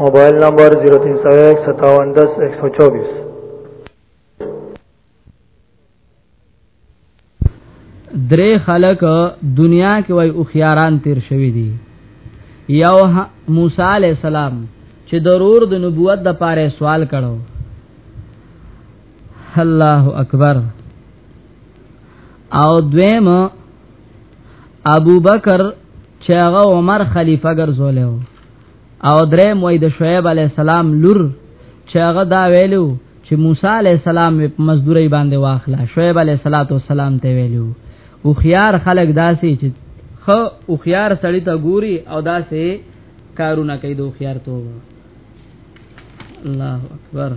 موبایل نمبر 03015710124 درې خلک دنیا کې وای او خياران تیر شوی دي یو موسی علی السلام چې ضرور د نبوت د پاره سوال کړو الله اکبر او دویم ابو بکر چې هغه عمر خلیفہ ګرځولیو او درې موي د شعیب علی السلام لور چې هغه دا ویلو چې موسی علی السلام په مزدوري باندې واخلا شعیب علی السلام ته ویلو او خيار خلق داسي چې خو او خيار سړی ته ګوري او داسي کارونه کوي دوه خيار ته الله اکبر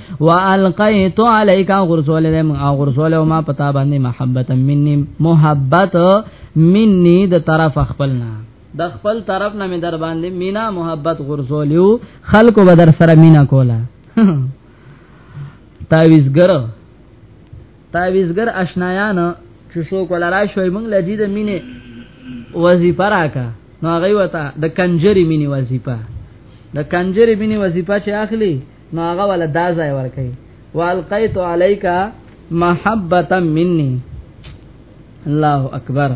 والقیت علیک غرسول دم غرسول ما پتا باندې محبت منی محبت منی د طرف خپلنا د خپل طرف نه می در باندې مینا محبت غرسولیو خلکو بدر سره مینا کولا تعویزګر تعویزګر آشنایان چې شو کولا را شوی موږ لدی د مینه وظیفه راکا نو هغه وتا د کنجری مینی وظیفه د کنجری مینی وظیفه چې اخلي نو هغه ول دا ځای ور کوي والقیت علیک محبتا مني الله اکبر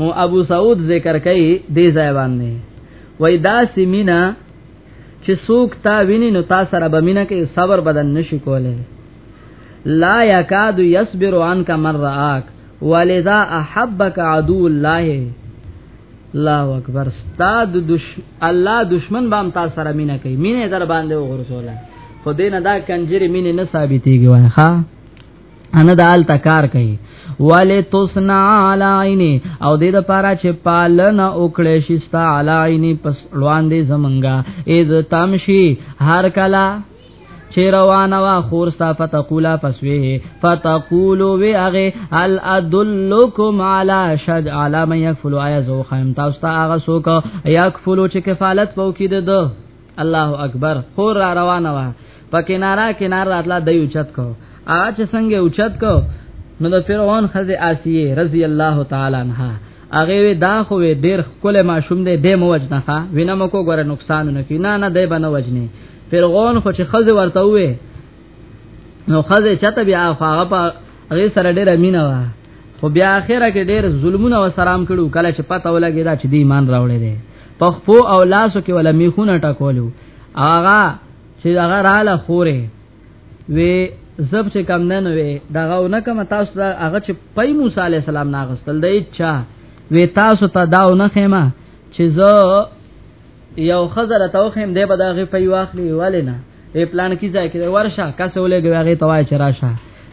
مو ابو سعود ذکر کوي دې ځای باندې وای دا سیمینا چې څوک تا ویني نو تا سره بمینه کې صبر بدن نشي کولای لا یکاد یصبر عنک من راک ولذا احبک عدو الله الله اکبر استاد دش الله دشمن بام تاسو سره مینه کوي مینه در باندې وغورځوله خو دین دا کنجری مینه نه ثابتېږي وای ها ان د آل تکار کوي ولی تسنا علی عینی او دې د پاره چې پالنه وکړې شي ستا علی عینی پس روان دي زمونږه اذ تمشي هر کلا چې روانه وا خور ستا فتقولا فسوی فتقولو وی هغه هل ادلکم علی شج علی من یکفل آیا زو خیم تاسو ته هغه سوک یکفلو چې کفالت پو کې ده الله اکبر خور را روانه وا په کنارا کنار راتلا د اوچت کو هغه چې څنګه اوچت کو نو د فرعون خزه آسیه رضی الله تعالی عنها هغه دا خو ډیر خپل ماشوم دی د موج نه وینم کو ګره نقصان نه کی نه نه دی بنوجنی فرعون خو چې خزه ورته وې نو خزه چته بیا هغه په هغه سره ډېر امینه وا خو بیا اخره کې ډېر ظلمونه وسرام کړو کله چې پته ولګی دا چې دی ایمان راوړې دي په خپو او لاسو کې ولا میخونه ټکولو هغه چې هغه رااله خوره وی زب چې کم نه نوې دغه نه کوم تاسو دا هغه چې پي موسی عليه السلام ناغستل دی چا وی تاسو ته دا نه خېما چې زه یو خزر توخم دی به دا غي پي واخلي ولنه ای پلان کی ځای کې ورشه کسه ولګي هغه توای چې راشه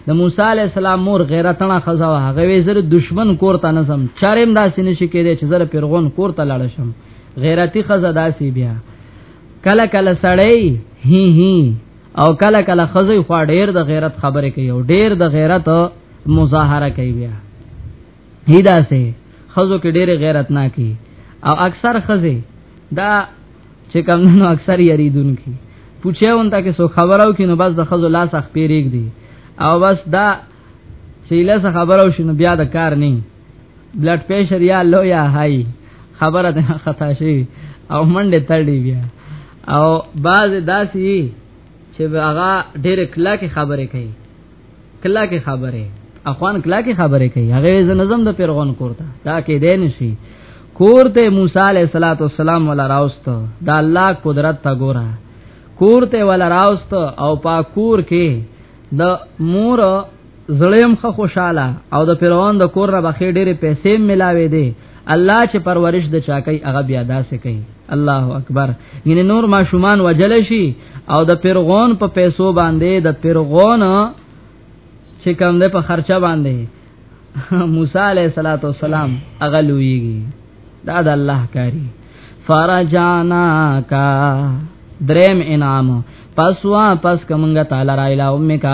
د موسی علی السلام مور غیرتنا خزا وه هغه وی زره دشمن کور ته نظم چرېم داسې نشي کېدی چې زره پیرغون کور ته لاړ شم غیرتی خزا داسې بیا کله کله سړی هی هی او کله کله خزې خو ډېر د غیرت خبره کوي او ډېر د غیرت مظاهره کوي بیا هیدا سه خزو کې ډېر غیرت نه کی او اکثر خزه دا چې کم نو اکثر یریدون کی پوچېون تا کې سو خبرو کې نو بس د خزو لاس اخ پیریګ دی او بس دا چې لاس خبرو شنو بیا د کار نه بلډ پريشر یا لو یا های خبره ده خطا شي او منډه تړلی بیا او بعض داسي چې هغه ډېر کله کې خبرې کوي کلا کې خبره اخوان کلا کې خبره کوي هغه زنظم د پیرغون کوړه دا کې دین شي کوړته موسی علیہ الصلوۃ والسلام ولا راوست دا الله قدرت تا ګورا کوړته ولا راوست او پا کور کې د مور زړیم خو خوشاله او د پیرغون د کور را بخې ډېرې پیسې ملاوي دي الله چې پرورش د چا کوي هغه بیا داسې کوي الله اکبر ینه نور ما شومان وجل شي او د پیرغون په پیسو باندې د پیرغون چې کوم ده په خرچه باندې موسی علیہ الصلوۃ والسلام اغلویږي دا د الله کاری فرجانا کا دریم انعام پس وا پس کومګه تعالی را اله امه کا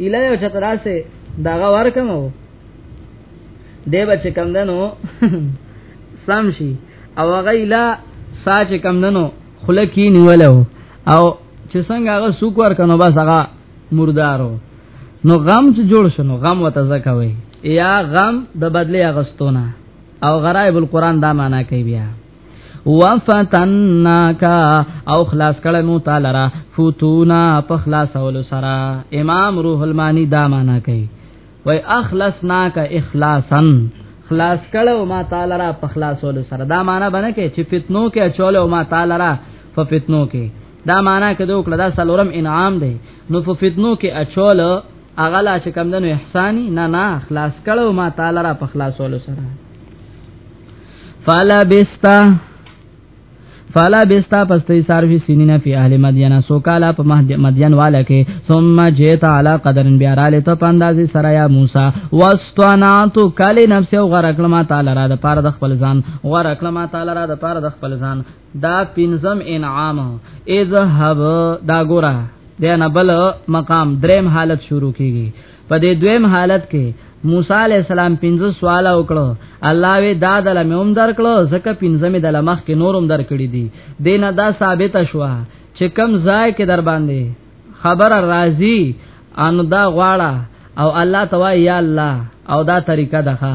اله یو چتراسه داغه ورکم وو دی بچ کم دنو سم شي او هغه اله ساج کم دنو خلکی نیولو او چې څنګه هغه سوق ور کنو بس هغه مردارو نو غم چې جوړ شنو غم وته زکوي یا غم د بدلی اغستونه او غرائب القرآن دا معنا کوي بیا وفتناک او خلاص کړه مو تعالی را فتونا په خلاص اول سرا امام روح المانی دا معنا کوي وای اخلصناک اخلاصا خلاص کړه ما تعالی را په خلاص اول سرا دا معنا بنه کوي چې فتنو کې اچول او ما تعالی را په فتنو کې دا معنا کده وکړه دا سلورم انعام دی نو په فتنو کې اچول اغه لا چې کم دنو احسان نه نه خلاص کړه ما تعالی را په خلاصولو سره فلا بستا فلا بستا پستی ساروی سینینا فی اهل مدینه سو کالا په مدین والا کې ثم جیت علی قدر بیا را لته پاندازي سره یا موسی واستنات کل نفس او غرقلما تعالی را د پاره د خپل ځان غرقلما تعالی را د پاره د خپل ځان دا پنزم انعام اذهب دا ګوره دا نه بل مقام دریم حالت شروع کیږي په دې دویم حالت کې موسی علی السلام پنځه سوال وکړو الله وی دا دل مې هم درکړو زکه پنځه مې دل مخ کې نورم درکړې دي دینه دا ثابت شوه چې کم ځای کې در باندې خبر راضی ان دا غواړه او الله توا یا الله او دا طریقه ده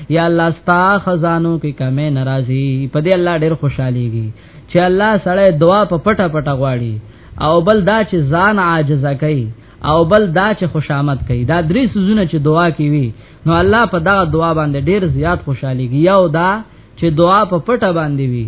یا الله ستا خزانو کې کمه ناراضي په دې الله ډېر خوشاليږي چې الله سړی دعا په پټه پټه غواړي او بل دا چې ځان عاجز کوي او بل دا چې خوشامت کوي دا درې سوزونه چې دعا کوي نو الله په دا دعا باندې ډېر زیات خوشاليږي یو دا چې دعا په پټه باندې وي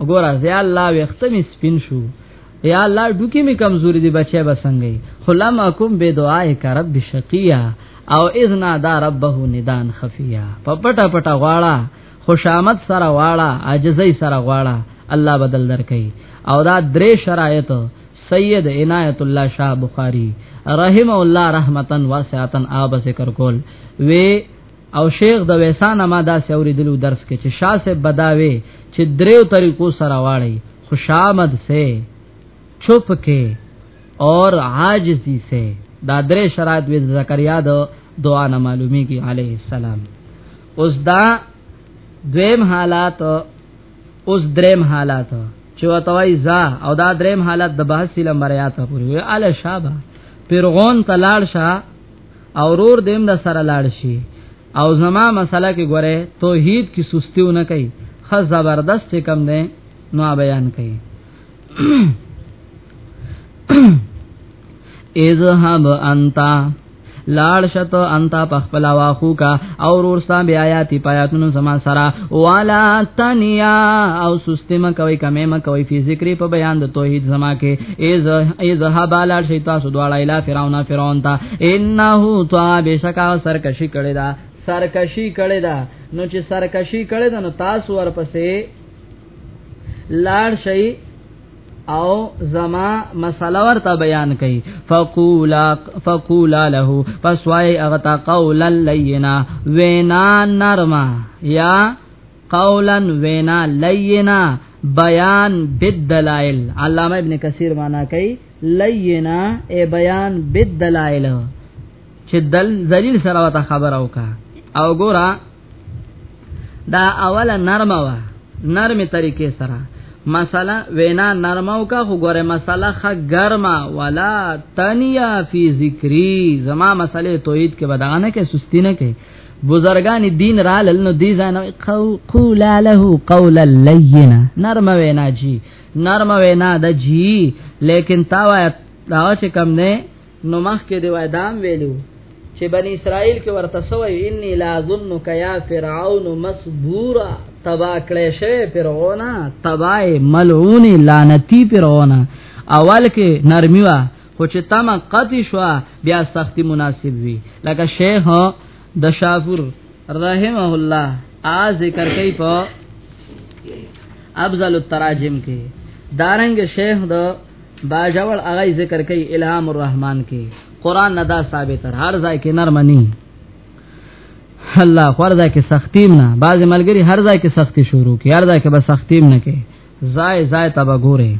وګوره یا الله وخت می سپین شو یا الله ډوکی می کمزوري دی بچي بسنګي خلم اکم به دعای کا رب شقیا او اذنا دا ربه ندان خفیا په پټه پټه غواړه خوشامت سره غواړه عاجزی سره غواړه الله بدل درکې او دا درې شرایط سید عنایت الله شاه بخاری رحم الله رحمتن واسعتن آب ذکر کول وی او شیخ د ویسان ما دا سوریدلو درس کې چې شاه صاحب بداوي چې دریو طریقو سره واړی خوشامد سه چپ کې اور عاجزی سه دا درې شرایط وې زکریا د دعا نه معلومی کی علیه السلام اوس دا دویم حالات اوس دریم حالات چې وتوي زا او دا دریم حالت د بحث لمبر یا ته پوری اله شابه پیرغون تلاړ شاه او رور دیم د سره لاړ شي او زما مسله کې ګوره توحید کې سستیو نه کوي خ زبردست کم ده نو بیان کوي اذهب انت لاړ شت انت پخپل واخو کا او ورستا بیا آیاتی پیاتونو زما سرا والا تنیا او سستی ما کوي کمه ما کوي فی ذکر په بیان د توحید زما کې از از حبالا شی تاسو دواړه اله فرعون فرعون تا انه تو بشکا سرکشی کړي دا سرکشی کړي دا نو چې سرکشی کړي دا نو تاسو ورپسې لاړ شي او زما مسله ورته بیان کړي فقولا فقولا له پس وای اغتا قولا لینا وینا نرما یا قولا وینا لینا بیان بالدلائل علامه ابن کثیر معنا کوي لینا ای بیان بالدلائل چې دل ذلیل سره وته خبر او کا او ګورا دا اوله نرمه وا نرمه طریقې سره مساله وینا نرمه او کا خو ګوره مساله خ ګرما ولا تنیا فی ذکری زما مساله توحید کې بدانه کې سستی نه کې بزرگان دین را لل نو دی ځان قول له قول لینا نرمه وینا جی نرمه وینا د جی لیکن تا وای دا چې کم نه نو مخکې دی وای دام ویلو چې بنی اسرائیل کې ورته سوې انی لا ظنک یا فرعون مسبورا تبا کړې شوی فرعون تبای ملعون لعنتی فرعون اول کې نرمی وا خو چې تم قتی شو بیا سختی مناسب وی لکه شیخ د شاپور رحمه الله ا ذکر کوي په افضل التراجم کې دارنګ شیخ د باجوړ هغه ذکر کوي الهام الرحمن کې قران نه دا ثابت تر هر ځای کې نرمني الله خورځه کې سختیم نه بعضی ملګری هر ځای کې سختی شروع کی هر ځای کې به سختیم نه کې زای زای تبا ګوره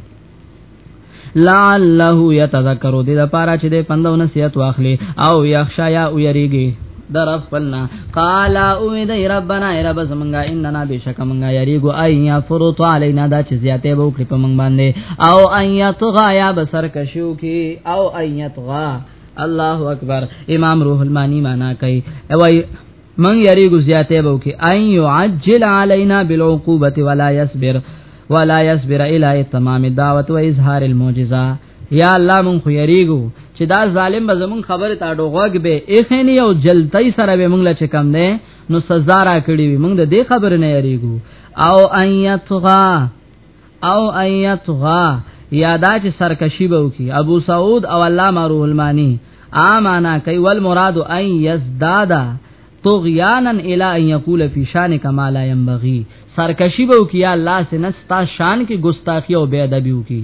لعله یتذکروا دې لپاره چې دې پندونه سیات واخلي او یخشا یا ویریږي در خپلنا قال او دی ربنا ای رب زمونږه اننا بشک مونږه یریګو ایا فرط علینا دا چې زیاته به وکړي په مونږ باندې او ایا طغا یا بسر کشو کی او ایا طغا الله اکبر امام روح المانی معنا کوي وای من یریګو زیاته به وکړي ایا عجل علینا بالعقوبه ولا یصبر ولا یصبر الی تمام الدعوه و اظهار المعجزه یا الله مون خو یریګو چې دا ظالم به زمون خبره تا ډوغوګ به اخینی او جلتای سره به مونږ لچ کم نه نو سزا را کړی وي مونږ د دې خبر نه یریګو او ایتغا او ایتغا یادا چې سرکشی به وکي ابو سعود او علامه روح المانی امانا کوي ول مراد ان یزدادا طغیانا الی ان یقول فی شان کما لا ینبغي سرکشی به وکي الله سنستا شان کې ګستاخی او بے ادبی وکي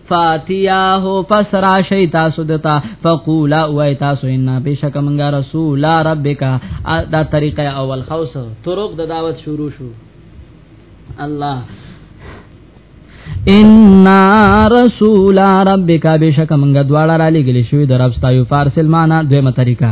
فاتیاه پس را شی تاسو دتا فقولا وای تاسو ان بشک منګه رسول ربک دا طریقه اول خوس طرق د دعوت شروع شو الله ان رسول ربک بشک منګه دواړه را لګل شوی د رب ستایو فارسل معنا دویمه طریقه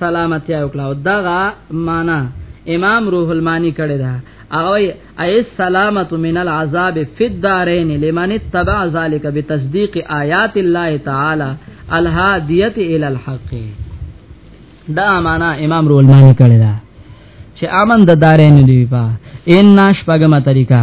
سلامتی او کلاو دغه معنا امام روح المانی کړی دا هغه ای سلامت من العذاب فی الدارین لمن اتبع ذلک بتصدیق آیات الله تعالی الهادیه الی الحق دا معنا امام روح المانی کړی دا چې امن د دارین دی په ان ناش پګه ما طریقہ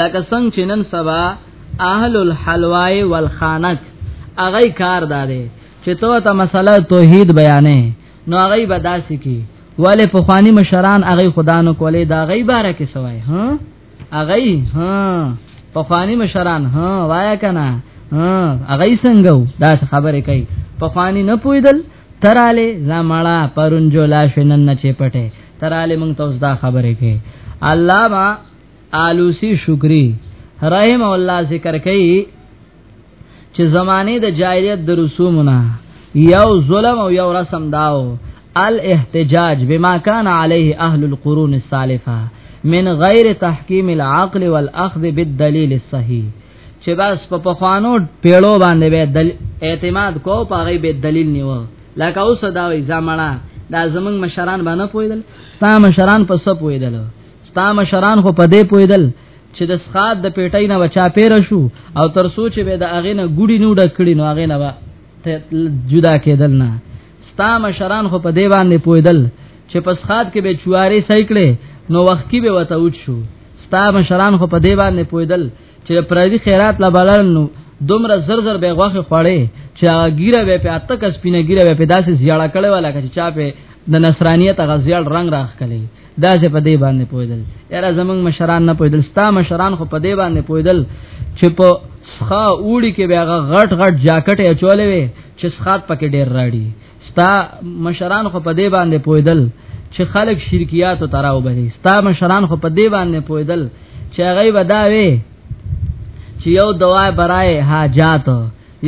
لکه څنګه چې نن سبا اهل الحلوای والخانق هغه کار داده چې تو ته مسله توحید بیانې نو هغه به داسې کی ولې په خواني مشران هغه خدانو کولې دا غي باره کې سوای ها هغه ها په خواني مشران ها وایا کنه ها هغه څنګه دا خبره کوي په خواني نه پویدل تراله زمړه پرونجو لا شنن نه چپټه تراله مونږ ته اوس دا خبره کوي الله ما آلوسی شکری رحم الله ذکر کوي چې زمانه د جاهلیت د رسومونه یو ظلم او یو رسم داو الاحتجاج بما كان عليه اهل القرون السالفه من غیر تحکیم العقل والاخذ بالدلیل الصحیح چې بس په پخوانو پیړو باندې به دل اعتماد کو پاغي به دلیل نیو لکه اوس دا وی زمانہ دا زمنګ مشران باندې پویدل تا مشران په سپ پویدل ستا مشران خو په دې پویدل چې د سخاد د پیټۍ نه بچا پیر شو او تر سوچ به د اغه نه ګډي نو ډکړي نو اغه نه جدا کېدل نه ستا مشران خو په دې باندې پویدل چې په سخاد کې به چواري سایکړې نو وخت کې به وته اوچ شو ستا مشران خو په دې باندې پویدل چې پردي خیرات لا بلل نو دومره زر زر به غوخه خوړې چې ګیره به په اته کس پینه ګیره به په داسې زیړه کړي ولا چې چا په د نصرانیت غزیړ رنگ راخ کړي دا چې په دې باندې پویدل یاره زمنګ مشران نه پویدل ستا مشران خو په دې باندې پویدل چې په سخا اوړي کې بیا غټ غټ جاکټ اچولې وي چې سخات پکې ډیر راړي ستا مشران خو په دې باندې پویدل چې خلک شرکیات او تراو بلې ستا مشران خو په دې باندې پویدل چې هغه وداوي چې یو دوا برای حاجات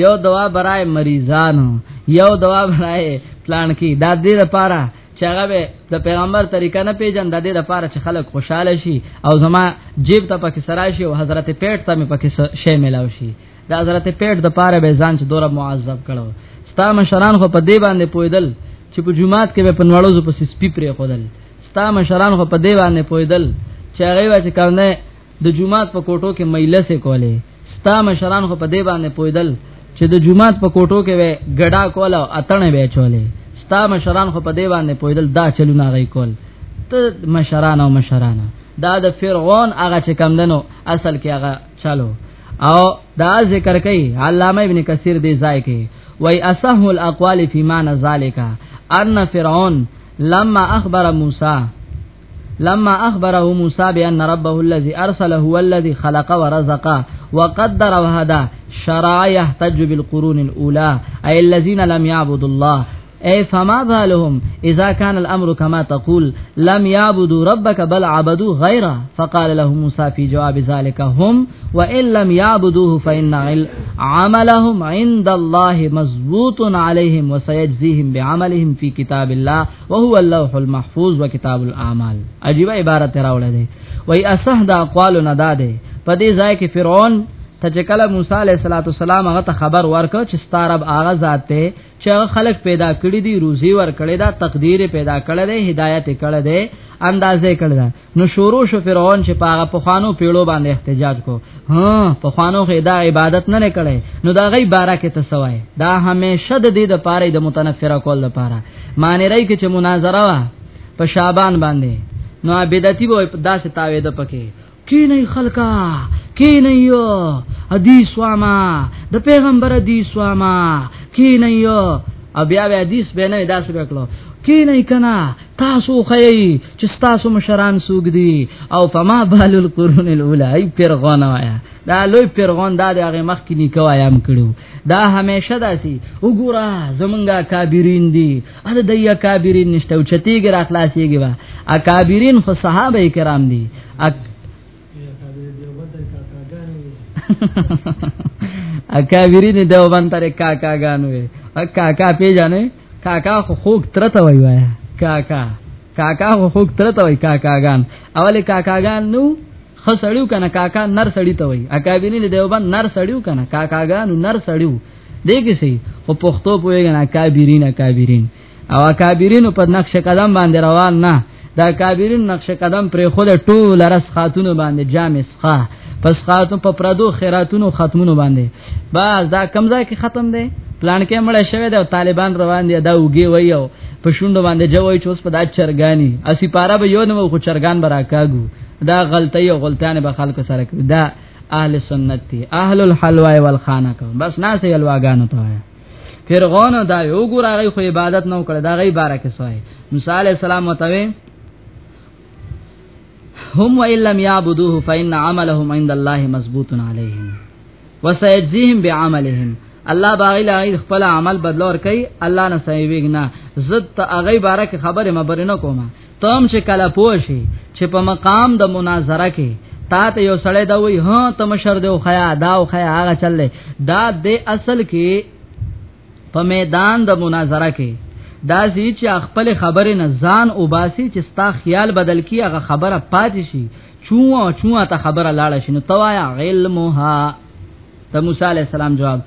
یو دوا برای مریضانو یو دوا برای پلان کې دا دې لپاره چې هغه به د پیغمبر طریقه نه پیژن د دې لپاره چې خلک خوشاله شي او زما جیب ته پکې سره شي او حضرت پیټ ته مې پکې شی ملاو شي د حضرت پیټ د پاره به ځان چې دوره معذب کړو ستا مشران خو په دې باندې پویدل چې په جمعات کې به پنوړو زو په سپی پرې خودل ستا مشران خو په دې باندې پویدل چې هغه چې کارنه د جمعات په کوټو کې مېله سه کولې ستا مشران خو په دې باندې پویدل چې د جمعات په کوټو کې وې ګډا کوله او اتنه وې چولې ستا مشران خو په دې باندې پویدل دا چلونه غي کول ته مشران او مشران دا د فرعون هغه چې کم دنو اصل کې هغه چلو او دا ذکر کوي علامه ابن کثیر دې ځای کې وای اصح الاقوال فی معنی ذالک ان فرعون لما اخبر موسی لما اخبره موسی بان ربه الذي ارسله هو الذي خلق ورزق وقدر وهدا شرع يحتج بالقرون الاولى اي الذين لم يعبدوا الله اے فما بالهم اذا كان الامر كما تقول لم يعبدوا ربك بل عبدوا غيره فقال له موسى في جواب ذلك هم وان لم يعبدوه فان عملهم عند الله مضبوط عليهم وسيجزيهم بعملهم في كتاب الله وهو اللوح المحفوظ وکتاب الاعمال عجیب عبارت راوړل دی وای اصح دا اقوال نه داده په دې ځای کې فرعون ته چې کله موسی علیه السلام هغه ته خبر ورکړ چې ستارب هغه ذات ته چې خلق پیدا کړی دی روزي ور کړی دا تقدیر پیدا کړی دی هدایت کړی دی اندازې کړی نو شروع شو فرعون چې پاغه په خوانو پیړو باندې احتجاج کو ها په خوانو کې دا عبادت نه کړي نو دا غي بارا کې تسوای دا همیشه د دې د پاره د متنفره کول د پاره معنی راي کې چې مناظره وا په شعبان باندې نو بدعتي به داسې تاوي د پکې کی نه خلقا کی نه یو حدیث واما د پیغمبر حدیث واما کی نه یو او بیا بیا حدیث به نه داسې وکړو کی نه کنا تاسو خی چې تاسو مشران سوګ دي او فما بال القرون الاولى ای پیرغون وایا دا لوی پیرغون دا د هغه مخ کې نکوا یام کړو دا همیشه داسي وګوره زمونږه کابرین دي اده دیا کابرین نشته او چتیګ را خلاصيږي وا اکابرین خو صحابه کرام دي اکابرین دیوبند تر کاکا غانوي کاکا پیژنې کاکا خو خوک ترته وای وای کاکا کاکا خو خوک ترته وای کاکا غان اوله کاکا غان نو خسړیو کنه کاکا نر سړی ته وای اکابرین دیوبند نر سړیو کنه کاکا غان نر سړیو دیګه سي خو پښتو پوهیږي نه اکابرین اکابرین او اکابرینو په نقش قدم باندې روان نه دا کابرین نقش قدم پر خود ټول رس خاتون باندې جامع سخه پس خاتون په پردو خیراتونو ختمونو باندې بس دا کمزا کې ختم دی پلان کې مړ شوی دی طالبان روان دي دا وګي وایو په شوند باندې جوړوي چې اوس په دا چرګانی اسی پارا به یو نو خو چرګان براکاګو دا غلطي او غلطانه به خلکو سره کوي دا اهل سنت دي اهل الحلوا والخانه بس ناسې الواغانو ته فرعون دا یو ګور هغه خو عبادت نو کړ دا غي بارکه سوای موسی علی السلام وتوي هم وان لم يعبدوه فإن عملهم عند الله مضبوط عليهم وسيجزيهم بعملهم الله باغی لا خپل عمل بدلور کوي الله نه سوي وګنا زت هغه بارکه خبره مبرنه کومه تم چې کله پوه شي چې په مقام د مناظره کې تا ته یو سړی دا وای ها ته مشر دی او خیا دا او خیا هغه چل دا د اصل کې په میدان د مناظره کې دا زی چې خپل خبره نه ځان او باسي چې ستا خیال بدل کی هغه خبره پاتې شي چوه چوه ته خبره لاړه شي نو توایا علمها ته موسی علی السلام جواب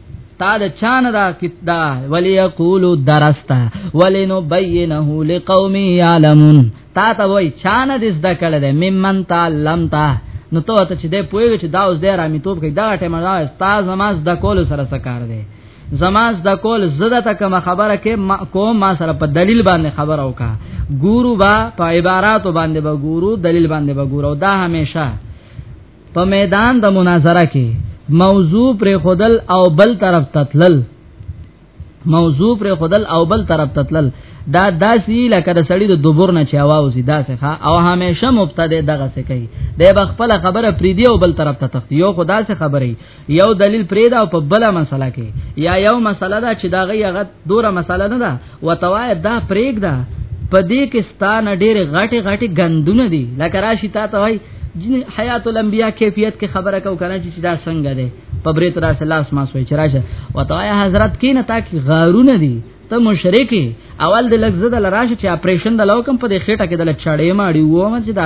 تا د چان را کیتا ولی یقولو درستا ولی نو بینه لقوم یعلمون تا ته وای چان د زده کړه ده ممن تعلم تا نو ته ته چې د پوهې چې دا اوس د را میتوب کې دا ټیم دا استاد نماز د کول سره سکار دی زماز د کول زده ته کوم خبره کې ما کوم ما سره په دلیل باندې خبره وکا ګورو با په عبارت باندې به ګورو دلیل باندې به ګورو دا همیشه په میدان د مناظره کې موضوع پر خودل او بل طرف تتلل موضوع پر خودل او بل طرف تتلل دا داسې لکه د سړی د دوبر نه چاواوسی داسې ښا او همیشه مبتدی دغه څه کوي د بخپل خبره پریدي او بل طرف ته تختی یو خدا څه خبري یو دلیل پرې دا په بل مسله کې یا یو مسله دا چې دا غي هغه دوره مسله نه ده وتوای دا پرېګ ده په دې کې ستان ډېر غټي غټي غندونه دي لکه راشي تا ته وای جن حیات الانبیاء کیفیت کې خبره کو کنه چې دا څنګه ده په برې تر سره لاس ما سوې چرشه وتوای حضرت کې نه تا کې غارونه دي ته مشرکی اول د لږ زده لراشه چې اپریشن د لوکم په دې خېټه کې د لچړې ماړي وو چې دا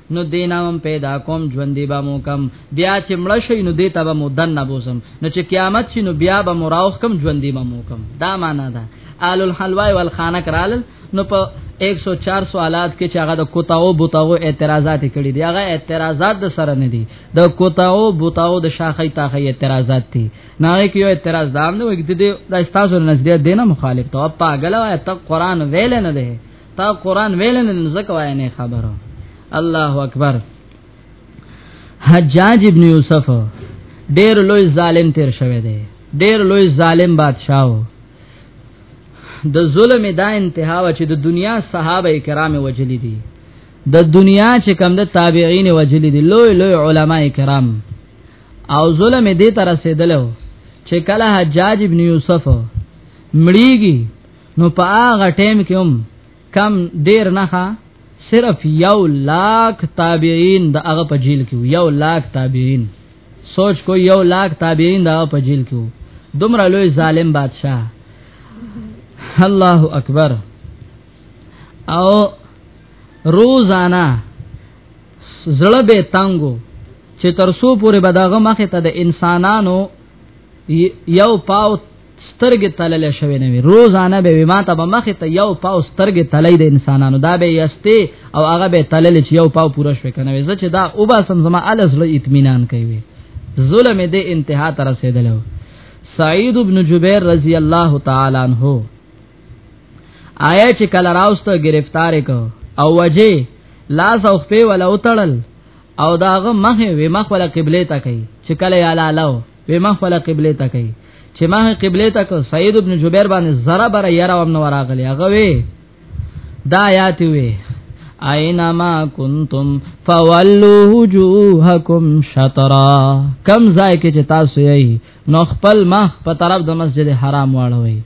نو دې نه هم پیدا کوم ژوندې به مو کم بیا چې مړ شي نو دې ته به مو دنه بوزم نو چې قیامت شي نو بیا به مو راوخ کم ژوندې به مو کم دا معنا ده آل الحلوای والخانه کرال نو په 104 سوالات کې چې هغه د کوتاو بوتاو اعتراضات کړي دي هغه اعتراضات د سره نه دي د کوتاو بوتاو د شاخې تاخې اعتراضات دي نه کې یو اعتراض دام نه وي د استاسو نزدې دینه مخالف ته پاګل وای ته قران ویل نه دی تا قران ویل نه زکه وای نه خبره الله اکبر حجاج ابن یوسف ډیر لوی ظالم تیر شوی دی ډیر لوی ظالم بادشاہ د ظلم دا انتها و چې د دنیا صحابه کرام وجلی دي د دنیا چې کم د تابعین وجلی دي لوی لوی علما کرام او ظلم دې تر رسیدلو چې کله حجاج ابن یوسف مړیږي نو په هغه ټیم کې هم کم ډیر نه ښه صرف یو لاک تابعین د هغه په جیل کې یو لاک تابعین سوچ کو یو لاک تابعین د هغه په جیل کې دومره لوی ظالم بادشاہ الله اکبر او روزانا زړه به تنګو چې تر سو پورې بداغه مخه ته د انسانانو یو پاو سترګې تللې شوې نه وي روزانه به وي ماته به مخ ته یو پاو سترګې تللې د انسانانو دا به یسته او هغه به تللې چې یو پاو پوره شوې کنه وي چې دا او با سم زما الز له اطمینان کوي ظلم دې انتها ته رسیدلو سعید ابن جبیر رضی الله تعالی عنہ آیا چې کله راوسته گرفتار کو او وجه لاس او خپې ولا وتړل او داغه مخه وی مخ ولا قبله ته کوي چې کله یا لاله به ما خپل قبله ته کوي چې ما قبله ته کو سید ابن جبیر باندې زره بر یاره وم نو راغلی هغه وی دا آیات وی اينما كنتم فولوا وجوهكم شطرا کم ځای کې چې تاسو یې نو خپل مخ په طرف د مسجد حرام واړوي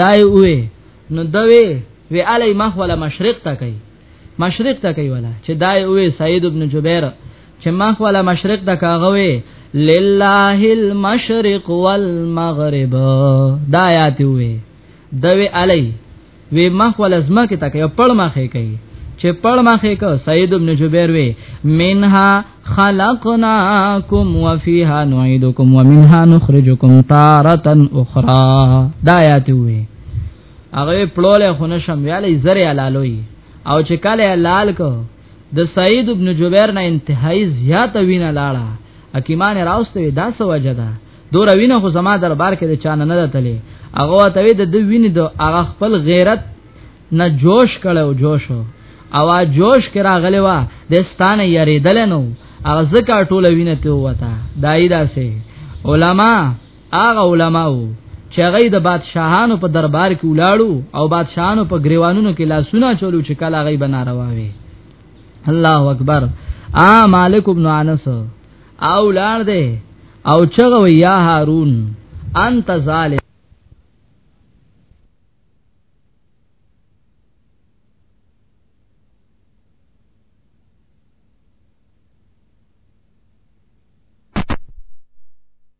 دای وې نو دوی وی علی مخ ولا مشرق ته کوي مشرق ته کوي ولا چې دای وې سید ابن جبیر چې ما خو ولا مشرق ته کاغه وې لله المشرق والمغرب دا آیات وې دوی علی وی مخ ول ازما کې تک یو پړ مخه کوي چې پړ مخه کو سید ابن جبیر وی منها خلقناکم وفيها نعيدكم ومنها نخرجكم تارة اخرى دا آیات وی هغه پړوله خونه شم ویلې زره حلالوي او چې کله حلال کو د سعید ابن جبیر نه انتهایی زیات وینه لاړه حکیمان راوسته دا سوجه ده دور وینه خو زما دربار کې د چانه نه دتلې هغه ته د دوی وینې د هغه خپل غیرت نه جوش کړو جوش او جوش کرا غلې وا د ستانه یریدل نو هغه زکه ټوله وینه ته وتا دای داسې علما هغه علماو چې هغه د بادشاهانو په دربار کې ولاړو او بادشاهانو په گریوانونو کې لاسونه چولو چې کله هغه بناروا وي الله اکبر ا مالک ابن انس او لار دے او چغو یا هارون انت ظالم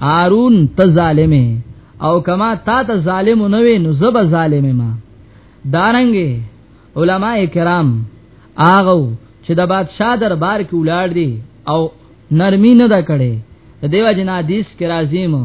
هارون ته ظالمه او کما تا ته ظالم نه وي نو زب ظالم ما دارنګي علما کرام آغو چې د بادشاہ دربار کې ولاړ دي او نرمي نه دا کړي دیو جنا حدیث کې راځي مو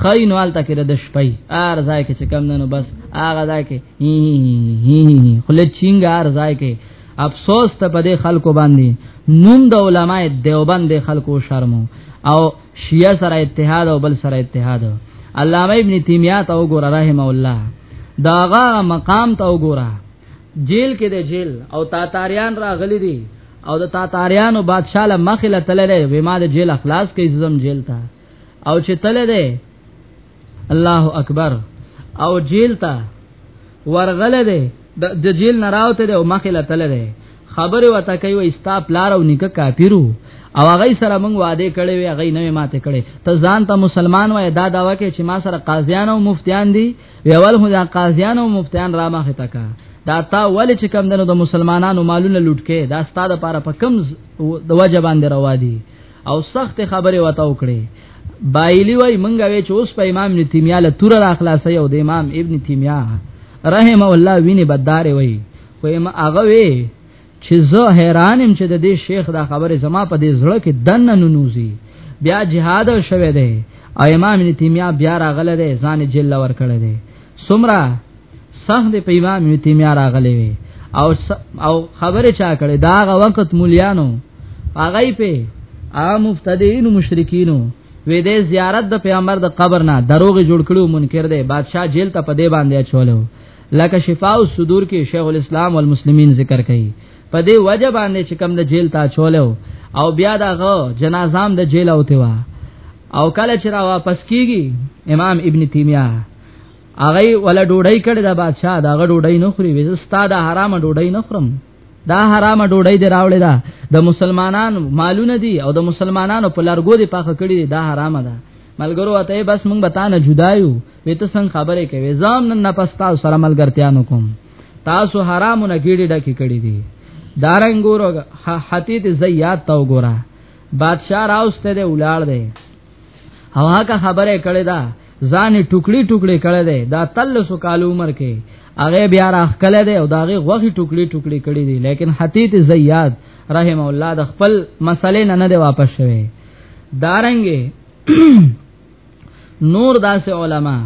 خی نو حالت کې د شپې ار ځای کې کم نه نو بس هغه ځای کې هی هی هی خله چینګ ار ځای کې افسوس ته په دې خلکو باندې نوم د علماء دیوبند د خلکو شرمو او شیعه سره اتحاد او بل سره اتحاد علامه ابن تیمیه ته وګوره رحم الله داغه مقام ته وګوره جیل کې د جیل او تاتاریان راغلي دي او د تاتاریانو بادشاہ له مخې له تللی وې ما د جیل اخلاص کې زم جیل ته او چې تل دی الله اکبر او جیل ته ورغله دی د جیل نه راوته دی او مخې له تل دی خبره وته کوي وي ستا پلار او نیکه کافرو او هغه سره مونږ وعده کړی وي هغه نه ماته کړي ته ځان ته مسلمان وای دا دا وکه چې ما سره قاضیان او مفتیان دي ویول هو دا قاضیان او مفتیان را مخه تکا دا تا ولې چې کم دنو د مسلمانانو مالونه لوټکې دا ستاده لپاره په کم د وجه باندې روا دي او سخت خبره وته وکړي بایلی وای مونږ وی چې اوس په امام ابن تیمیه له تور را خلاصي او د امام ابن تیمیه رحم الله ویني بدار وای خو ما هغه وی چې زه حیرانم چې د دې شیخ دا خبره زما په دې زړه کې دنه ننوزي بیا جهاد شوه دی او امام ابن تیمیه بیا راغله دی ځان جیل ور کړی دی سمرا صح دی په امام ابن تیمیه راغلی وی او او خبره چا کړي دا غ وخت مولیانو هغه په ا مفتدین مشرکینو وې دې زیارت د پیغمبر د قبر نه دروغ جوړ کړو منکر دی بادشاہ جیل ته پدې باندې اچولو لکه شفاء الصدور کې شیخ الاسلام والمسلمین ذکر کړي پدې وجه باندې چې کم د جیل ته اچولو او بیا دغه جنازام د جیل اوته وا او کله چې را واپس کیږي امام ابن تیمیه هغه ولا ډوډۍ کړي دا بادشاہ دا ډوډۍ نه خوري وې ستا دا حرام ډوډۍ نه خورم دا حرام ډوډۍ دی راولې دا د مسلمانانو مالونه دي او د مسلمانانو په لارګو دي پاخه کړي دا حرام ده ملګرو اته بس مونږ به تانه جدایو وې ته څنګه خبرې کوي ځم نن نه پستا سره ملګرتیا نو کوم تاسو حرامونه کیډې ډکې کړې دي دارنګورو حتی ته زیات تا وګوره بادشاہ راوسته دی ولاړ دی هوا کا خبره کړې ده ځان ټوکړي ټوکړي کړي دي دا تلسو کال عمر کې هغه بیا راخ کله دي او داغه غوخي ټوکړي ټوکړي کړي دي لیکن حتیت زیاد رحم الله د خپل مسلې نه نه واپس شوه دارنګي نور داس علما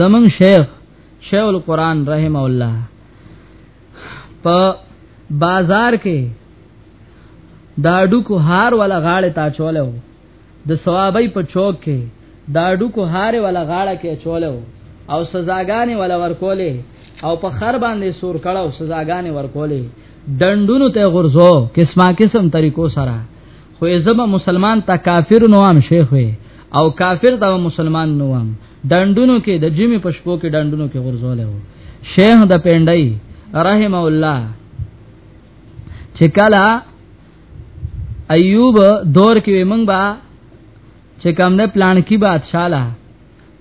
زمون شیخ شیخ القران رحم الله په بازار کې دا ډوکو هار ولا غاړه تا چولو د ثوابي په چوک کې دا ډوکو هاره ولا غاړه کې چولو او سزاګانې ولا ورکولې او په خر باندې سور کړه او سزاګانې ورکولې دندونو ته غرزو قسمه قسم طریقو سره خو زما مسلمان تا کافر نو هم شیخ وي او کافر تا مسلمان نو هم دندونو کې د جمی پښپو کې دندونو کې غرزول وو شیخ د پندای رحم الله چې کله ایوب دور کې موږ با چې کوم نه پلان کې بادشاہ لا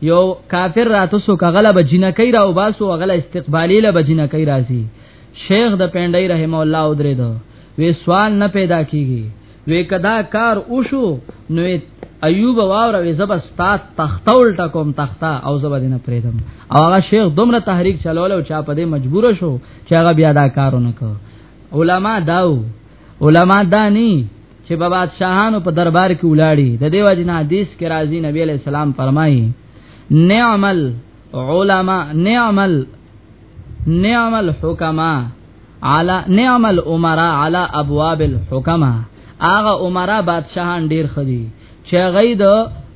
یو کافر راتو سو کغله بجنه کوي راو باسو غله استقبالی له بجنه کوي راځي شیخ د پندای رحم الله او درې دو وی سوال نه پیدا کیږي وی کدا کار وشو نو ایوب واور وی زب استاد تختول ټکوم تختا او زب دینه پریدم او هغه شیخ دومره تحریک چلول او چا په دې مجبور شو چې هغه بیا دا کارونه کوي علما داو علما دانی چې په بادشاهانو په دربار کې ولاړی د دیو جن حدیث کې راځي نبی علی السلام فرمایي نعمل علما نعمل نعمل حکما علی نعمل عمرا علی ابواب الحکما هغه عمرا بادشاهان ډیر خدي چې غي د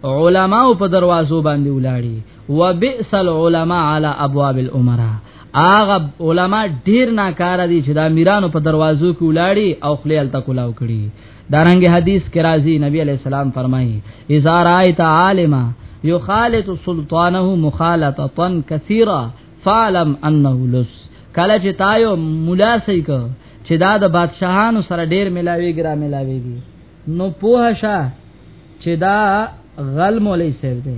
علماو په دروازو باندې ولاړی وبئس العلماء علی ابواب العمرا هغه علما ډیر ناکار دي چې د امیرانو په دروازو کې ولاړی او خلیل تا کولاو کړي دارنګ حدیث کې راځي نبی علی السلام فرمایي اذا رايت عالما يخالط سلطانه مخالطه كثيره فعلم انه لص کله چې تایو مولا سې کو چې دا د بادشاهانو سره ډیر ملاویږي را ملاویږي نو پوه شه چې دا غل مولای سیب دی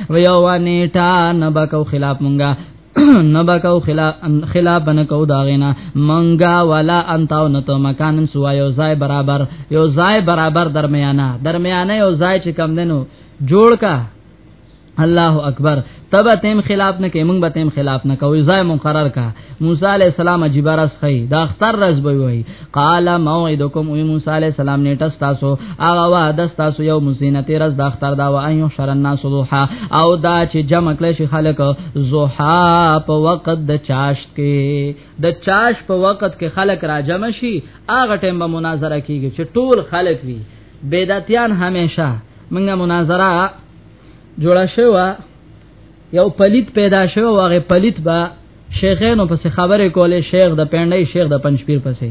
و یو نیټه نبکو خلاف مونږه نبکو خلاف خلاف بنکو داغینا منګا ولا انت او نتو مکانن سوا یو ځای برابر یو ځای برابر درمیانه درمیانه یو ځای چې کم دنو جوړ کا الله اکبر تبه تیم خلاف نه کې مونږ به تیم خلاف نه کوي ځای مقرر کا موسی علی السلام عجیب راز خی دا اختر راز به وی قال موعدکم وی موسی علی السلام نیټه تاسو هغه وا د تاسو یو مزینت راز د اختر دا و ان یحشر الناس ضحا او دا چې جمع کله شي خلک ضحا په وخت د چاشت کې د چاش په وخت کې خلک را جمع شي هغه ټیم به مناظره کیږي چې ټول خلک وي بدعتیان همیشه منګه مناظره جوړه شوه یو پلیت پیدا شو او هغه پلیت با شیخانو پس خبره کوله شیخ د پندای شیخ د پنځپیر پسې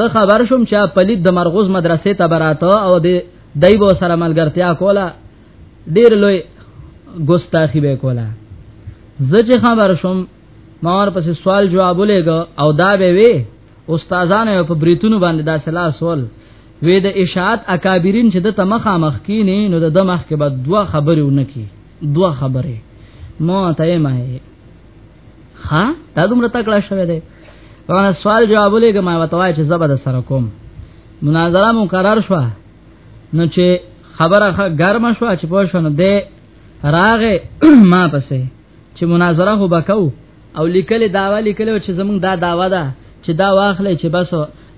زه خبر شوم چې پلیت د مرغوز مدرسې ته براته او د دایبو سره ملګرتیا کوله ډیر لوی ګستاخی به کوله زه چې خبر شوم مور پس سوال جواب لګو او دا به وی استادانو په بریتونو باندې دا سلا سوال وې د اشاعت اکابرین چې د تمخه مخ کینی نو د مخ کې بعد دوه خبرونه کی دوه خبره ما ته یې ما یې ها دا دومره تکړه شوه دی په سوال جواب لګه ما وتوای چې زبر سره کوم مناظره مو قرار شو نو چې خبره ګرمه شو چې پوه شو نو دی راغه ما پسې چې مناظره هو بکاو او لیکل داوا لیکل چې زمونږ دا داوا ده چې دا واخلې چې بس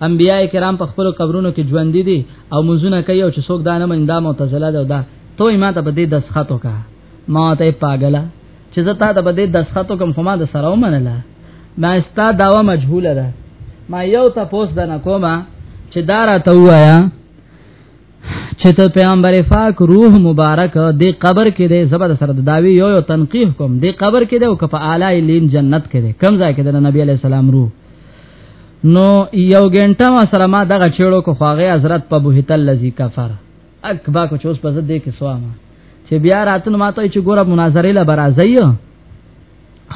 انبیای کرام په خپل قبرونو کې ژوند دي او منځونه کوي او چې څوک دا نه مني دا معتزله ده دا ته ما ته بده دسخط وکا ما ته پاګلا چې زه تا ته بده دسخط وکم خو ما د سره ومنله ما استا داوا مجهوله ده ما یو تاسو د نه کومه چې دارا ته وایا چې ته پیغمبر پاک روح مبارک د قبر کې د زبر سره د داوی یو یو تنقیح کوم د قبر کې د او کپ اعلی لین جنت کې د کم ځای کې د نبی علی السلام روح نو یو ګنټه ما سره ما دغه چېړو کو خواغه حضرت په بوهت الذی کفر اکبا کو چوس په زده کې سوامه چې بیا راتنه ماته چې ګوره مناظره لبرازیه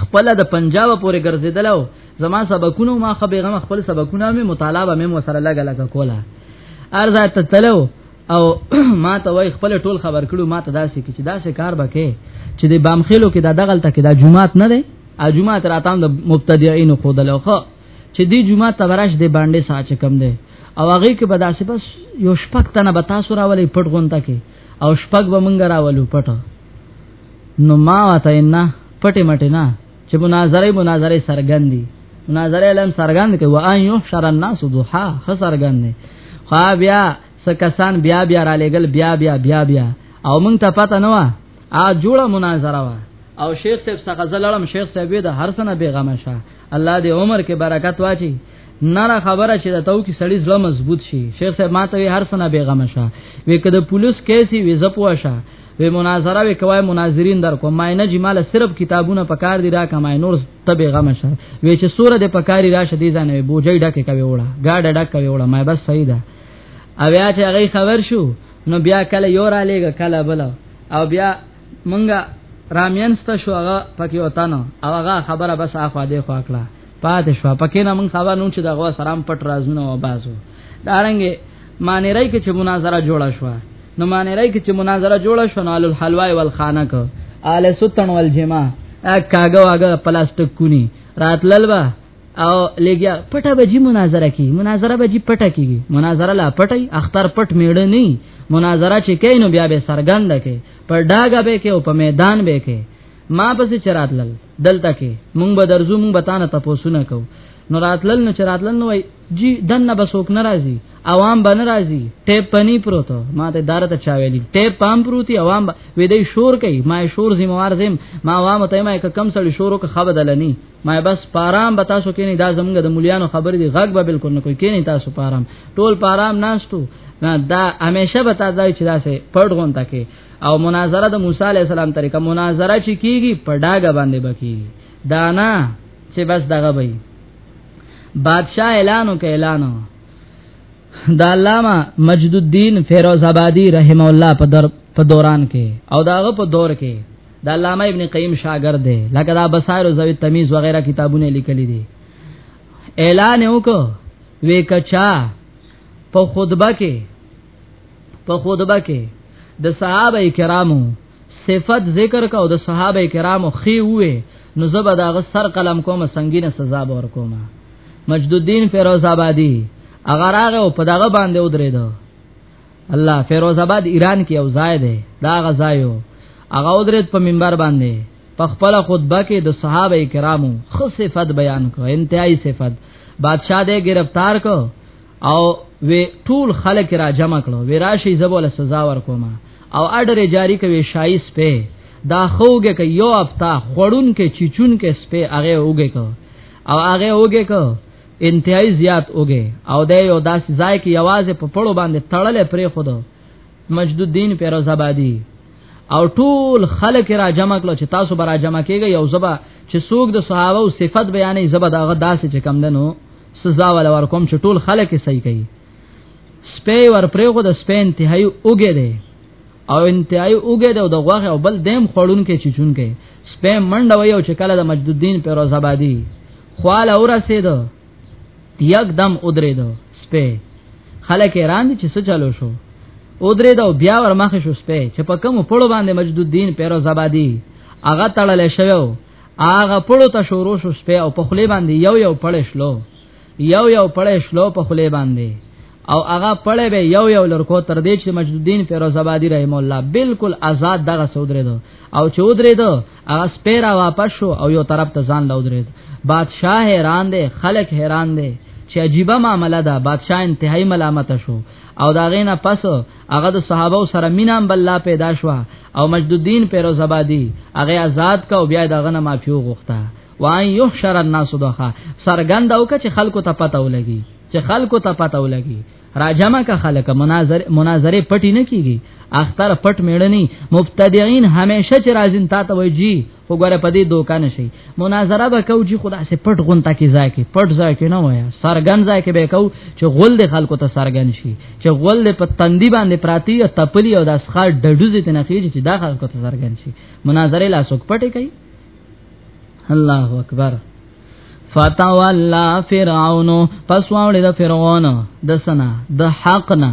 خپل د پنجاب پورې ګرځیدلو زما سبقونه ما خبرم خپل سبقونه مې مطالبه مې وسره لګا لګا کوله ارزه ته تلو او ما ته وای خپل ټول خبر کړو ما ته داسې کې چې داسې کار بکې چې د بامخېلو کې دا دغل ته کې دا جمعات نه دی ا جمعات راتام د مبتدیعين خو دلوخه چې دی جمعات تبرش دی باندې ساچ کم دی او هغه کې بداسې بس یو شپک تنه بتا سره ولې پټ غونته کې او شپږ به مونږ راولو پټه نو ما وته نه پټه مټه نه چې مناظره مناظره سرګندي مناظره لم سرګند کې و ان يحشر الناس ضحا خسرګند خا بیا سکسان بیا بیا را لګل بیا بیا بیا بیا او مونږ ته پته نه و ا جوړه مناظره وا او شیخ صاحب څخه زلړم شیخ صاحب د هر سنه بیغمه شه الله دې عمر کې برکت واچي نره خبره چې د تو کې سړی زړه مضبوط شي شیخ صاحب ماته وی هر سنه بیغم شه وې کده پولیس کیسي وې زپو شه وې مناظره وې کوي مناظرین در کوم ما نه جماله صرف کتابونه پکار دی را کمای نور ته بیغم شه وې چې سوره د پکاري راشه دي ځنه بوجي ډکه کوي وړه گاډه ډکه کوي وړه ما بس صحیح ده او یا چې هغه خبر شو نو بیا کله یو را لېګ کله بل او بیا مونږه رامینسته شو هغه پکې وتانو او هغه خبره بس اخوا دې خوا کړه پاتې شو پکې نه مونږ خبر نو چې دا غوا سلام پټ رازونه و باسو دارنګ معنی راي کې چې مناظره جوړه شو نو معنی راي کې چې مناظره جوړه شو نو الحلوای والخانه کو آل ستن والجما کاګه واګه پلاستیک کونی راتلل با او لګیا پټه بجی مناظره کی مناظره بجی پټه کیږي مناظره لا پټي اختر پټ میړه نه مناظره چې کینو بیا به سرګند کې پر ډاګه به کې او په میدان به کې ما پس چراتلل دلته کې مونږ به درځو مونږ به تانه تاسو نه کو نو راتلل نو چراتلل نو وای جی دنه بسوک ناراضي عوام به ناراضي ټیپ پنی پروت ما ته دارت چا ویلی ټیپ پام پروتي عوام وې دای شور کوي ما شور زموار زم ما عوام ته ما کم سړی شورو که خبدلنی ما بس پارام به تاسو کې نه دا زمونږ د مليانو خبر دي غږ به بالکل نه کوي کې نه تاسو پارام ټول پارام ناشتو دا همیشه به تاسو چې داسې پړډغون تکي او مناظره د موسی علی السلام طریقه مناظره چې کیږي په ډاګه باندې بکی دانا چې بس دغه وي بادشاہ اعلانو کې اعلانو دا علامہ مجد الدین فیروز آبادی رحم الله په در په دوران کې او داغه په دور کې د علامه ابن قیم شاګرد دی لکه دا بصائر او زوی تمیز وغیرہ کتابونه لیکلي دي اعلان وکړ وکچا په خطبه کې په خطبه کې د صحابه کرامو صفت ذکر کو د صحابه کرامو خي وې نو زبر دا سر قلم کوم سنگینه سزا به ور کوم مجد الدین فیروز آبادی اگر هغه په دغه باندې ودرېد الله فیروز آباد ایران کې او ځای دی دا غزایو هغه ودرېد په منبر باندې په خپل خطبه کې د صحابه کرامو خو صفت بیان کو انتهایی صفت بادشاہ دې گرفتار کو او وی ټول خلک را جمع کړو وی راشي زبول سزا ورکوما او اډر جاری کوي شایس په دا خوګه کې یو هفته خړون کې چچون کې سپه هغه اوګه کو او هغه اوګه کو انتهائی زیات اوګه او د یو داس ځای کې یوازې په پړو باندې تړلې پرې خود مجدود دین پیروز آبادی او ټول خلک را جمع کړو چې تاسو برا جمع کېږئ یو زبا چې څوک د صحابه او صفت بیانې زبا دغه داسې چې کم دنو سزا ول ور کوم چې ټول خلک صحیح کوي سپي ور پرېغو د سپي انتهائی اوګه دی او انتهائی اوګه دی او د غوغه او بل دیم خړون کې چې چون کې سپي منډه وي او چې کله د مجد الدین پیروز آبادی خواله ورسېد یک دم ودرې دو سپي خلک راند چې څه چالو شو ودرې دو بیا ور مخ شو سپي چې په کوم پړو باندې مجد الدین پیروز آبادی هغه تړل شوی هغه پړو ته شروع شو سپه او په خلی باندې یو یو پړې شلو یو یو پړې شلو په خلی باندې او هغه پړې به یو یو لرکو تر دې چې مجدودین فیروز آبادی رحم الله بالکل آزاد دغه سودره دو او چودره دو هغه سپیرا واپس شو او یو طرف ته ځان لودره بادشاہ حیران دی خلک حیران دی چې عجیبه معاملہ ده بادشاہ انتهایی ملامت شو او دا غینه پس هغه د صحابه سره مینام بل لا پیدا شو او مجددین پیروز آبادی هغه آزاد کا او بیا دغه نه مافیو غوښته وان یحشر الناس دخا سرګند او که خلکو ته پته ولګي چې خلکو ته پته ولګي راجمه کا خلک مناظر مناظره پټی نه کیږي اختر پټ میړنی مبتدعين همیشه چې راځین تا ته وایي خو ګره په دې دوکا نشي مناظره به کو چې خدا سي پټ غون تا کې ځای کې پټ ځای کې نه وایا سرګن ځای کې به کو چې غول د خلکو ته سرګن شي چې غول د په تندي باندې پراتی او تپلی او د اسخار ډډوزې ته نه خېږي چې دا خلکو ته سرګن شي مناظره لا سوک پټې کوي الله اکبر فتاولا فرعون پس واولې د فرعون د سنا د حق نه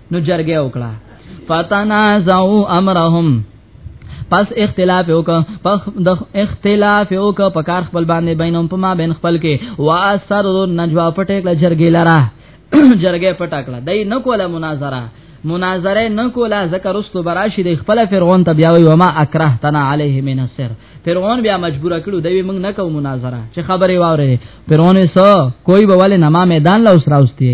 نو جرګه وکړه فتنا زو امرهم پس اختلاف وک پس د اختلاف وک په کار خپل باندې بینهم په ما بین خپل کې واسر نجوا پټه کړه جرګی لرا جرګه پټه کړه دای نه کوله مناظره مناظره نه کوله ذکر است براشد خپل فرعون ته بیا وی وما اکره تنا علیه من السر فرعون بیا مجبور کړو دوی موږ نه کو مناظره چې خبره واوره فرعون سو کوئی بواله نما میدان لا اوس راوستي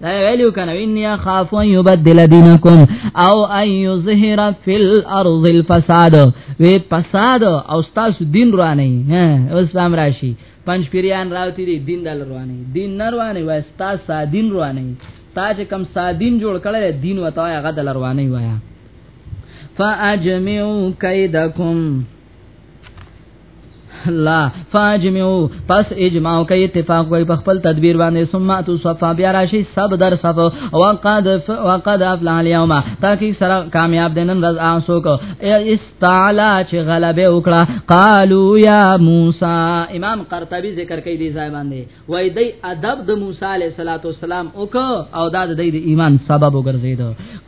دا ویلو کنه ان یا خاف ان یبدل دینکم او ان یظهر فی الارض الفساد وی فساد او تاسو دین روانه ها اوس پام راشي پنځ پیریان راوتی دي دین دل روانه دین نه روانه وای تاسو دین روانه تا چې کم سادین جوړ کړل دین وته هغه دل روانه وایا فاجمعوا کیدکم لا فاجمعو پس اجماع کوي اتفاق کوي په خپل تدبیر باندې ثم تو صفا بیا راشي سب در صف وقد وقد افلح اليوم تاکي سره کامیاب دینن رز اسو کو استعلا چې غلبه وکړه قالو یا موسی امام قرطبي ذکر کوي دی ځای باندې وای دی ادب د موسی علی صلوات و سلام وک او دا د د ایمان سبب وګرځید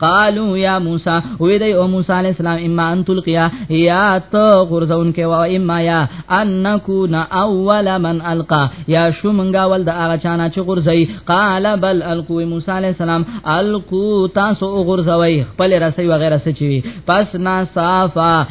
قالو یا موسی وې دی او موسی علی السلام اما ان تلقیا یا تو غرزون کې و اما یا ان نكون اول من القا یا شو منګا ول د هغه چانه چې غرزي قال بل القو موسی علی السلام القو تاسو غرزوي خپل رسي و غیره سچوي پس نا صافا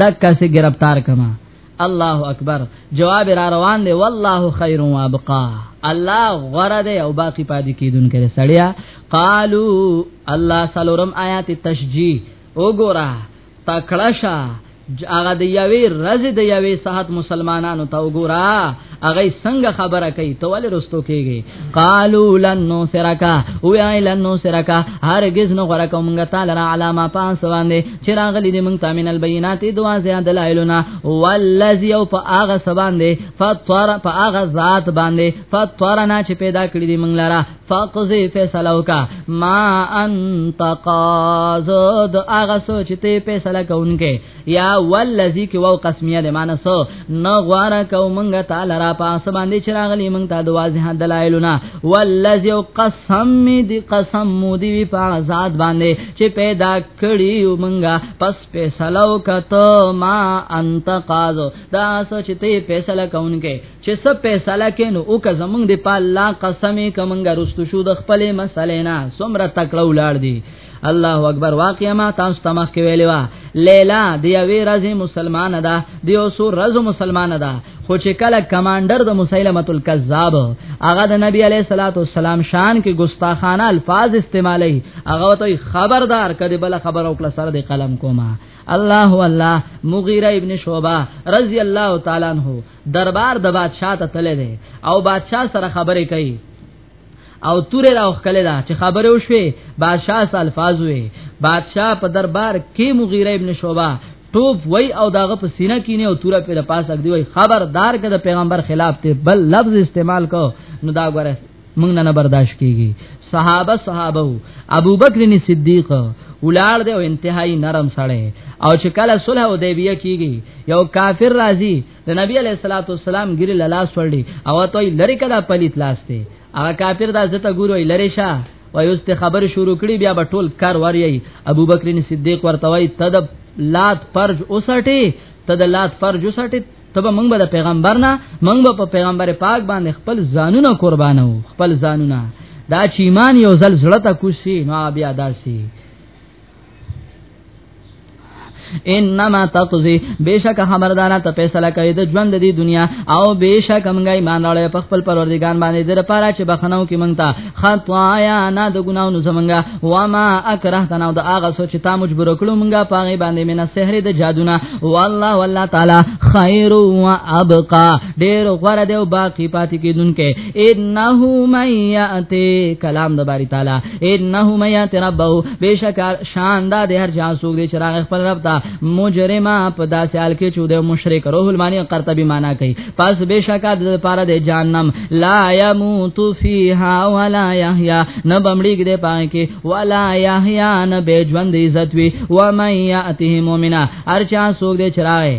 دکا سے گرفتار کما الله اکبر جواب را روان دی والله خیر و ابقا الله غره دی او باقی پاتې کیدون کړي سړیا قالو الله سلورم آیات تشجی وګوره تکړه شه هغه د یوې رز د یوې صحت مسلمانانو ته وګوره هغه څنګه خبره کوي ته ولې رستو کېږي قالو لن نو سرکا او ای لن نو سرکا هرگز نو غره کومګه تعالی را علامه پاس باندې چې راغلي دې مونږ تامین البینات دوا زیا دلایلنا والذی او په هغه سبان دې فطر په هغه ذات باندې فطرنا چې پیدا کړی دې مونږ لاره فقضی فیصله وکا ما انت قاضد هغه سوچ ته فیصله کوونکې یا والذی کی واو قسمیه ده معنی سو نه غواره کو مونږه تعالی را پاس باندې چراغلی مونږ ته د واضح دلایلونه والذی قسم دی قسم مودی وی په ذات باندې چې پیدا کړی مونږه پس فیصلو کته ما انت قاض دا سوچ ته فیصله کونکې چې څه فیصله کینو او که زمونږ دی په الله قسم کومګه رستو شو د خپلې مسلې نه سمره تکړه ولاړ دی الله اکبر واقعا ما تاسو ته مخ کې ویلې وا لیلا د یوې ورځې مسلمان ده د یو سور ورځې مسلمان ده خو چې کله کمانډر د مسیلمه الکذاب هغه د نبی علی صلوات والسلام شان کې ګستاخانه الفاظ استعمالي هغه ته خبردار کړي بل خبر او کله سره د قلم کوما الله والله مغیره ابن شعبہ رضی الله تعالی عنہ دربار د بادشاہ ته تللی او بادشاہ سره خبرې کوي او توره راو خکله دا چې خبره وشوه بادشاہ الفاظ وي بادشاہ په دربار کې مغیره ابن شعبہ ټوب وای او داغه په سینه کې نه او توره په پاسه دی وای خبردار کده پیغمبر خلاف ته بل لفظ استعمال کو نو دا غره موږ نه برداشت کیږي صحابه صحابه ابو بکر صدیق ولار دی او انتهایی نرم سړی او چې کله صلح حدیبیه کیږي یو کافر راځي د نبی علیہ الصلوۃ والسلام ګری لاس وړي او ته لری کلا پلیت لاس ته هغه کافر دا زته ګورو لری شه وای اوس ته خبر شروع کړي بیا به ټول کار وری ابو بکر صدیق ورته وای تد لات فرج اوسټي تد لات فرج اوسټي تبه مونږ به پیغمبر نه مونږ به په پیغمبر پاک باندې خپل ځانونه قربانو خپل ځانونه دا چې ایمان یو ځل زړه ته کوسی نو بیا داسي انما تقضي بشک خبردارا ته فیصله کوي د ژوند دی دنیا او بشک موږ ایمان راړې په خپل پروردگار باندې در پاره چې بخنو کې موږ ته خطایا نه د ګناونو زمونږه و ما اکرهتنا د هغه سوچ ته مجبور کړو موږ پاغه باندې مینه سحر د جادونا والله والله تعالی خیر و ابقا ډیر غره دی او باقی پاتې کیدونکې انه مې یاته کلام د باری تعالی انه میات ربو بشکر شان دا د هر چا سوګ دی چې راغ خپل رب ته مجرمه په داسې حال کې چې د مشرک روح المانی قرطبی معنا کوي پس بشکر د پاره د جهنم لا يموت فيها ولا يحيى نه بمړي کې دی پای کې ولا يحيى نه به ژوند عزت وي و من ياته مؤمنا هر چا سوګ دی چې راغ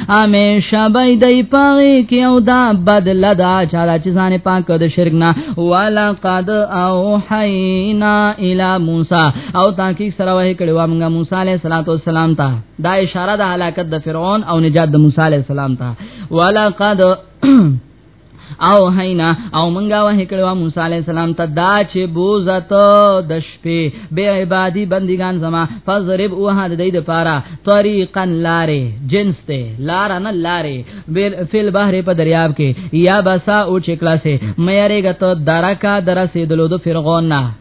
همیشه به دی پاغي کې او دا بدل دا چا چې ځان پاک د شرک نه ولقد او حینا الی موسی او تاکي سره وه کړي و موږ موسی علیه السلام ته دا اشاره د هلاکت د فرعون او نجات د موسی علیه السلام ته ولقد او حینا او منګه وه کړو موسی علی السلام ته دا چې بوزت د شپې به عبادی بندگان زما فضرب وه د دې لپاره طریقا لارې جنس ته لار نه لارې فل بحر په دریاب کې یا بسا او چکلا سه مې رېګه ته درکا درسې دلو د فرعون نه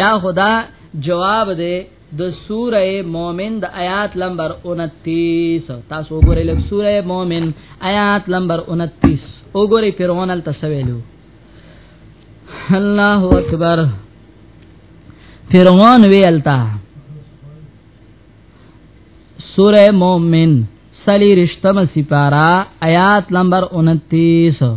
یا خدا جواب دے د سوره مومن د آیات نمبر 29 تاسو وګورئ لږ سوره مومن آیات نمبر 29 وګورئ فرعون ال تسویلو الله اکبر فرعون ویلتا سوره مومن سلی رشتم سپارا آیات نمبر 29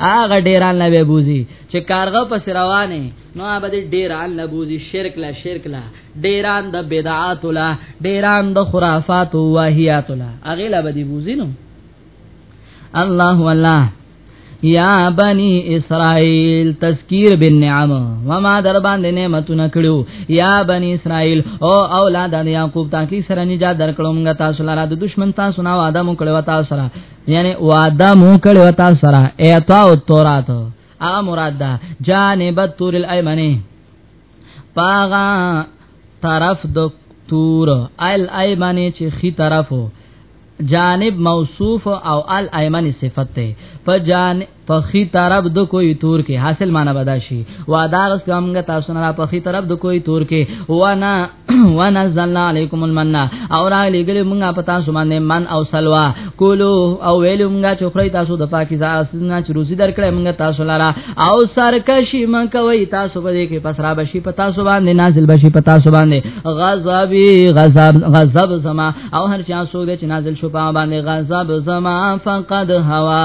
هغه ډیران نه به بوزي چې کارغه پس روانه نو هغه به ډیران نه بوزي شرک لا شرک لا ډیران د بدعات لا ډیران د خرافات او واهیات لا هغه لا به بوزي نو الله والله یا بنی اسرائیل تذکیر بالنعم وما در باندې نعمتونه کړو یا بنی اسرائیل او اولاد یعقوب تاکي سره نجات درکړم غا تاسو لاره د دشمن تاسو نه وعده مو کړو تاسو سره یعنی وعده مو کړی وتا سره ایتاء التورات ا مراد ده جانب تور الایمنه پاغا طرف د تور الایمنه چې خي طرفو جانب موصوف او الایمن صفت ته په جانب په خي طرف د کوی تور کې حاصل معنا بدا شي وا دا غسل موږ تاسو نه په خي طرف د کوی تور کې وانا ونزلنا علیکم المن او را لګل موږ په تاسو باندې من او سلوا کولو او ویل موږ چې خړی تاسو د پاکیزه اسنه چې روزي درکړې موږ تاسو لاره او سرکشي من کوي تاسو په دې کې پسرا بشي په تاسو باندې نازل بشي په تاسو باندې غضب غضب غضب زما او هر چا سو دې چې نازل شو په باندې غضب زما فقد هوا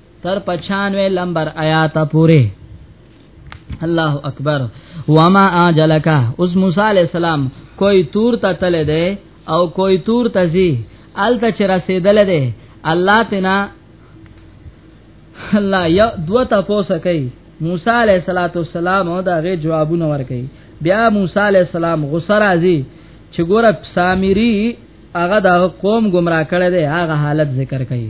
تر 95 لمبر آیات پوره الله اکبر وما اجلک اوس موسی علی السلام کوئی تور ته تل دی او کوئی تور ته زی الته چې رسیدل دی الله تنا الله یو دو ته پوسه کوي موسی علی السلام او دغه جوابونه ور کوي بیا موسی علی السلام غصه راځي چې ګوره سامری هغه د قوم گمراه کړي دی هغه حالت ذکر کوي